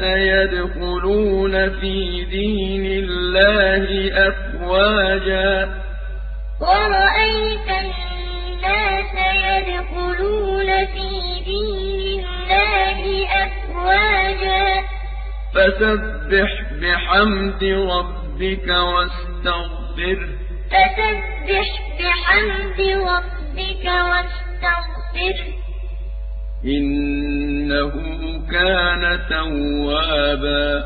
يدخلون في دين الله أفواجا. ورأيت الناس يدخلون في دين الله أفواجا. فسبح بحمد ربك واستغفره فسبح بحمد ربك واستغفره إنه كان إنه كان توابا